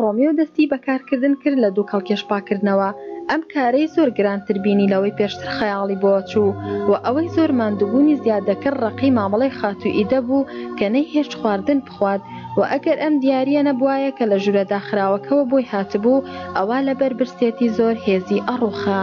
ڕۆمیۆ دەستی بە کارکردن کرد لە دووکەڵکێش پاککردنەوە، ئەم کارەی زۆر گرانتر بینی لەوەی پێشتر خەیاڵی بۆ ئەچوو و ئەوەی زۆر ماندووبوونی زیاد دەکرد ڕەقی مامەڵەی خاتوو ئیدە بوو کە نەیهێشت خواردن بخوات و ئەگەر ئەم دیارییە نەبوایە کە لە ژوورە داخراوەکەوە بۆی هاتبوو ئەوا لە بەر برسێتی زۆر هێزی ئەڕوخا.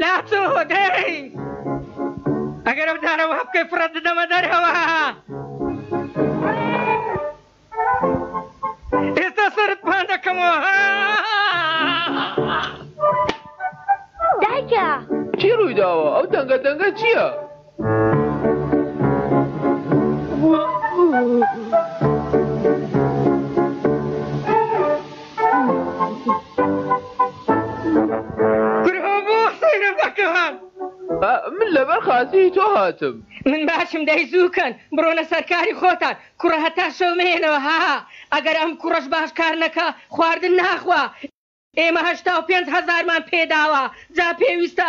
لاتۆ دەی ئەگەر ئەو جارە وا بکەی فڕەت دەدەمە دەرەوە ئێستا سەرت پان دەکەمەوە دایکە چی ڕووی داوە ئەو دەنگە دەنگە چییە؟ من لەبەر خاتری تۆ هاتم من باشم دەی زووکەن بڕۆنە سەرکاری خۆتان کوڕە هەتا شەو مێنەوە ها ئەگەر ئەم کوڕەش باش کار نەکا خواردن ناخوا ئێمە هەشتا و پێنج هەزارمان پێداوە جا پێویستە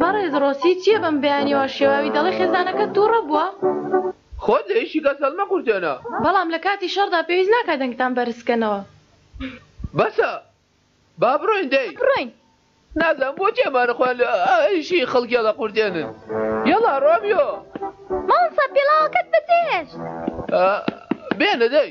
بەڕێز ڕۆسی چیە بەم بەیانیەوە شێواوی دەڵێ خێزانەکەت توڕە بوە. خۆت لە ئیشی کەس هەڵمەقورتێنە. بەڵام لە کاتی شەڕدا پێویست ناکا دەنگتان بەرز بکەنەوە. بەسە با بڕۆین دەی. بڕۆین. نازانم بۆچی ئەمانە خۆیان لە ئیشی خەڵکی هەڵەقورتێنن. یەڵا ڕۆمیۆ. مامۆستا پێڵاوەکەت بەجێهێشت. بێنە دەی.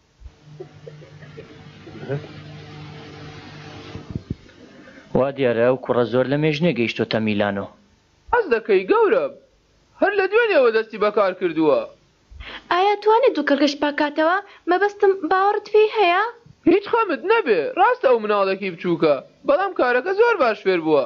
وا دیارە ئەو کوڕە زۆر لە مێژنێ گەیشتۆتە میلانۆ. حەز دەکەی گەورەم؟ هەر لە دوێنێوە دەستی بە کار کردووە. ئایا توانێ دوو کەڵکەشت پاک کاتەوە؟ مەبەستم باوەڕت پێی هەیە؟ هیچ خەمت نەبێ، ڕاستە ئەو مناڵێکی بچووکە، بەڵام کارەکە زۆر باش فێر بووە.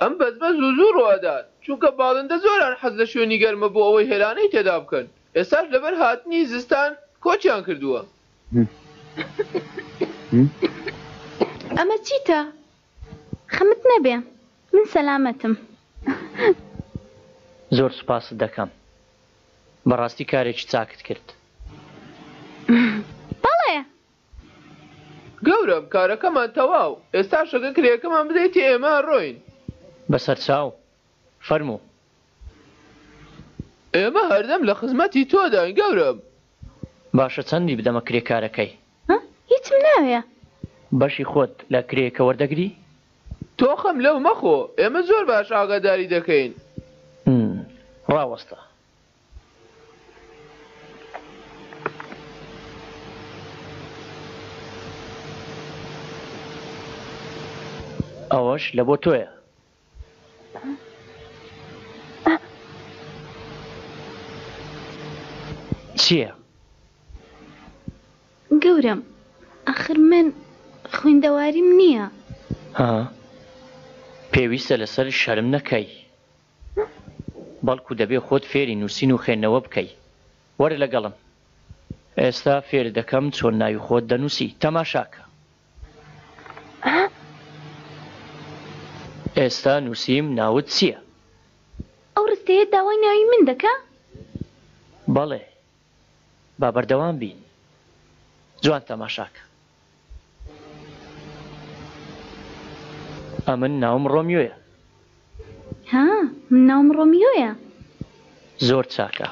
ئەم بەزمە زوو زوو ڕووئەدات، چونکە باڵندە زۆران حەز لە شوێنی گەرمە بۆ ئەوەی هێلانەی تێدا بکەن، ئێستاش لەبەر هاتنی زستان کۆچیان کردووە. ئەمە چیتە؟ خەمت نەبێ من سەلامەتم. زۆر سوپاست دەکەم. بەڕاستی کارێکی چاکت کرد. بەڵێ. گەورەم، کارەکەمان تەواو، ئێستاش ئەگەر کرێیەکەمان بدەیتی ئێمە ئەڕۆین. بەسەرچاو، فەرموو. ئێمە هەردەم لە خزمەتی تۆداین گەورەم. باشە چەندی بدەمە کرێکارەکەی؟ هە؟ هیچم ناوێ. بەشی خۆت لە کرێیەکە وەردەگری؟ تۆ خەم لەو مەخۆ، ئێمە زۆر باش ئاگاداری دەکەین. م، ڕاوەستە. ئەوەش لە بۆ تۆیە چییە؟ گەورم ئەخر من خوێندەواریم نییە ها پێویستە لەسەر شەرم نەکەی. بەڵکو دەبێ خۆت فێری نووسین و خوێندنەوە بکەی. وەرە لەگەڵم. ئێستا فێرت دەکەم چۆن ناوی خۆت دەنووسی. تەماشا کە. ئێستا نووسیم ناوت چییە؟ ئەو ڕستەیە داوای ناوی من دەکا؟ بەڵێ. با بەردەوام بین. جوان تەماشا کە. ئەمن ناوم ڕۆمیۆیە. ها من ناوم ڕۆمیۆیە. زۆر چاکە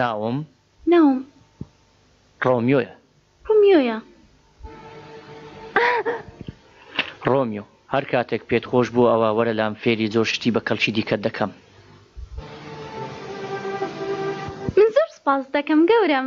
ناوم. ناوم. ڕۆمیۆیە. ڕۆمیۆیە. ڕۆمیۆ، هەر کاتێک پێت خۆش بوو ئەوا وەرە لام فێری زۆر شتی بە کەڵکی دیکەت دەکەم. من زۆر سوپاست دەکەم گەورەم.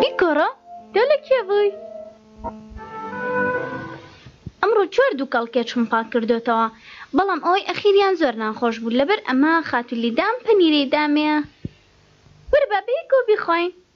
بیکۆڕە تۆ لە کێ بووی؟ ئەمڕۆ چوار دوو کاڵ کێچم پاک کردۆتەوە بەڵام ئەوەی ئەخیریان زۆر ناخۆش بوو لەبەر ئەمە خاتولیدام پەنیرەی دامێ وەرە با بەیەکەوە بیخۆین.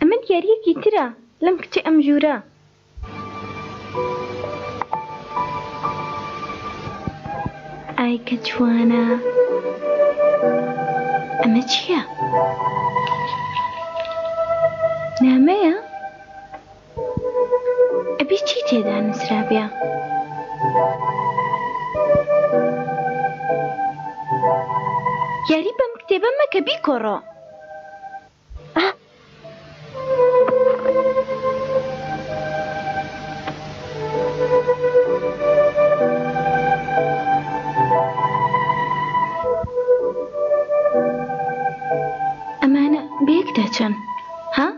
ئەمە دیاریەکی ترە لەم کچە ئەم ژوورە. ئای کە جوانە ئەمە چییە؟ نامەیە؟ ئەبی چی تێدا نوسرابێ؟ یاری بەم کتێبە مەکە بیکۆڕۆ. ئەمانە بەیەکدا چۆن؟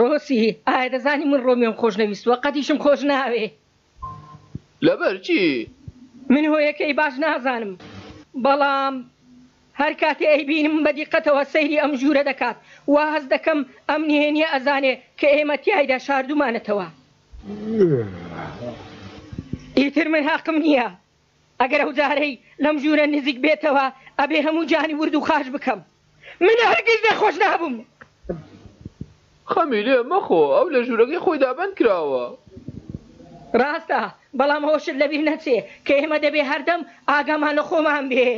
ڕۆسی، ئایا دەزانی من ڕۆمیۆم خۆش نەویستووە، قەتیشم خۆش ناوێ. لەبەر چی؟ من هۆیەکەی باش نازانم، بەڵام هەر کاتێ ئەیبینم بە دیقەتەوە سەیری ئەم ژوورە دەکات، وا هەست دەکەم ئەم نهێنییە ئەزانێ کە ئێمە تیایدا شاردوومانەتەوە. ئیتر من هەقم نییە. ئەگەر ئەو جارەی لەم ژوورە نزیک بێتەوە ئەبێ هەموو جانی ورد و خاش بکەم من هەرگیز نەخۆش نابم. خەمی لێ مەخۆ ئەو لە ژوورەکەی خۆیدا بەند کراوە. ڕاستە بەڵام ئەوەشت لەبیر نەچێ کە ئێمە دەبێ هەردەم ئاگامان لە خۆمان بێ.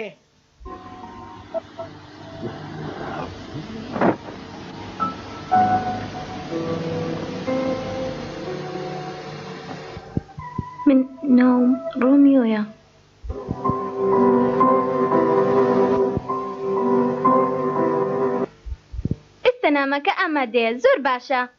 من ناوم ڕۆمیۆیە. ئێستا نامەکە ئامادەیە. زۆر باشە.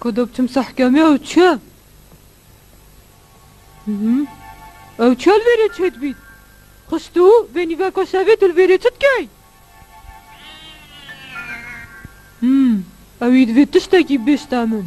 کدوم تمساح کەمێ ئەو چ ئەو چۆل بێرێ چێت بیت خست و بێنی بە کۆسەبێت و بێرێ چت کەی ئەوی دبێت تشتێکی بێستا من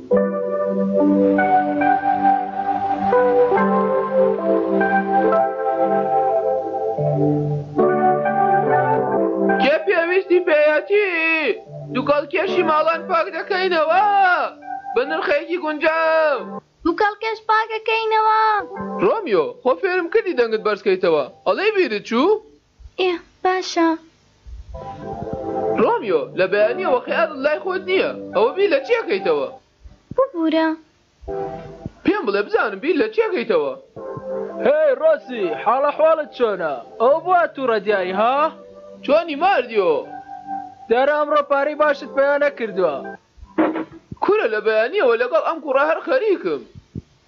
کێ پێویستی پێیەتی دوکەڵ کێشی ماڵان پاک دەکەینەوە بە نرخێکی گونجاو. دوکەڵ کێش پاک ئەکەینەوە. ڕۆمیۆ، خۆ فێرم کردی دەنگت بەرز کەیتەوە ئەڵێی بیرت چوو؟ ئێ باشە. ڕۆمیۆ، لە بەیانییەوە خەیاڵت لای خۆت نییە؟ ئەوە بیر لە چی ئەکەیتەوە؟ ببورە. پێم بڵێ بزانم بیر لە چی ئەکەیتەوە؟ هێی ڕۆزی، حاڵەحواڵت چۆنە؟ ئەوە بۆ وا توڕە دیاری ها؟ چۆنی ماردیۆ؟ دیارە ئەمڕۆ پارەی باشت پەیا نەکردووە. کورە لە بەیانییەوە لەگەڵ ئەم کوڕە هەر خەریکم.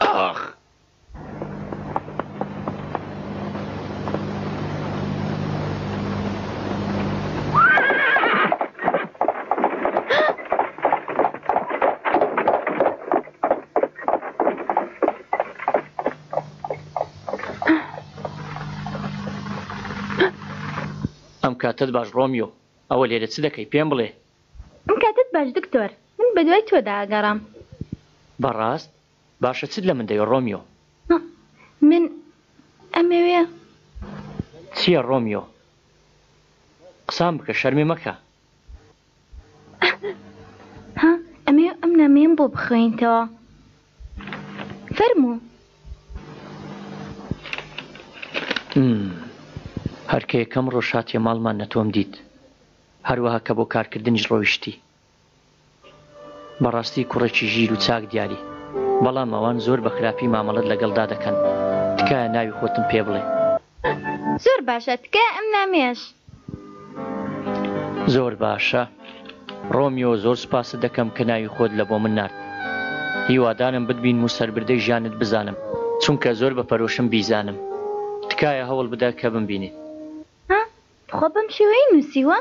ئاخ. ئەم کاتەت باش ڕۆمیۆ، ئەوە لێرە چ دەکەی پێم بڵێ؟ ئەم کاتەت باش دکتۆر من بەدوای تۆدا ئەگەڕام. بەڕاست؟ باشە چت لە من دەوێ ڕۆمیۆ؟ من ئەمەوێ. چیە ڕۆمیۆ؟ قسان بکە شەرمێ مەکە. ها ئەمەوێ ئەم نامەیەم بۆ بخوێنیتەوە فەرموو. م هەر کە یەکەم ڕۆژ هاتیە ماڵمان نەتۆم دیت. هەروەها کە بۆ کارکردنیش ڕۆیشتی. بەڕاستی کوڕێکی ژیر و چاک دیاری. بەڵام ئەوان زۆر بە خراپی مامەڵەت لەگەڵدا دەکەن. تکایە ناوی خۆتم پێ بڵێ. زۆر باشە، تکایە ئەم نامەیەش. زۆر باشە ڕۆمیۆ، زۆر سوپاست دەکەم کە ناوی خۆت لە بۆ من نارد. هیوادارم بتبینم و سەربردەی ژیانت بزانم، چونکە زۆر بە پەرۆشم بیزانم. تکایە هەوڵ بدە کە بمبینیت. تخوا بەم شێوەیەی نووسیوە؟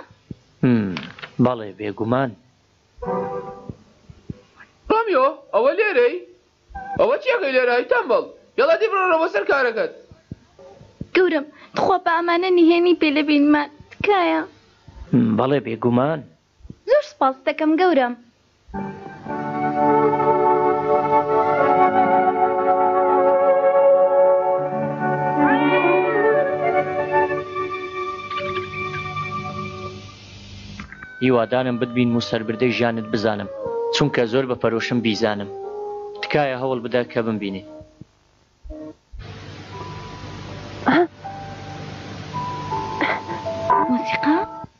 م، بەڵێ، بێگومان. ڕۆمیۆ، ئەوە لێرەی؟ ئەوە چی ئەکەی لێرە ئەی تەمبەڵ؟ یەڵا دەی بڕۆرە بۆ سەر کارەکەت. گەورەم، تخوا با ئەمانە نهێنی پێ لە بینمان، تکایە. م، بەڵێ، بێگومان. زۆر سپاستەکەم گەورەم. هیوادارم بتبینم و سەربردەی ژیانت بزانم چونکە زۆر بە پەرۆشم بیزانم تکایە هەوڵ بدە کە بمبینی. مۆسیقا.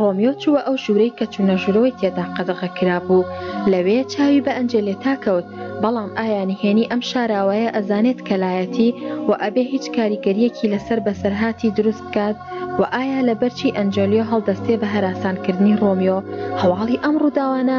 ڕۆمیۆ چووە ئەو ژوورەی کە چوونەژوورەوەی تێدا قەدەغە کرابوو، لەوێ چاوی بە ئەنجێلێتا کەوت، بەڵام ئایا نهێنی ئەم شاراوەیە ئەزانێت کە لایەتی و ئەبێ هیچ کاریگەرییەکی لەسەر بەسەرهاتی دروست بکات و ئایا لەبەرچی ئەنجێلۆ هەڵدەستێ بە هەراسانکردنی ڕۆمیۆ؟ هەواڵی ئەم ڕووداوانە